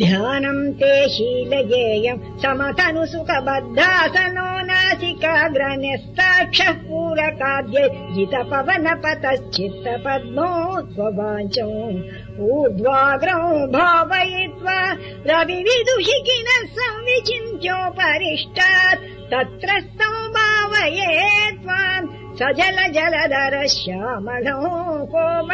ध्यानम् ते शीलयेयम् समतनु नासिकाग्रन्यस्ताक्षः पूरकाद्यै नासिकग्रण्यस्ताक्षः पूरकाव्ये ऊर्ध्वाग्रौ पतश्चित्तपद्मोऽवाच ऊर्ध्वाग्नौ भावयित्वा रविदुषिकिनः संविचिन्त्योपरिष्टात्। तत्र भावये त्वाम् स जल जलधर श्यामणो कोम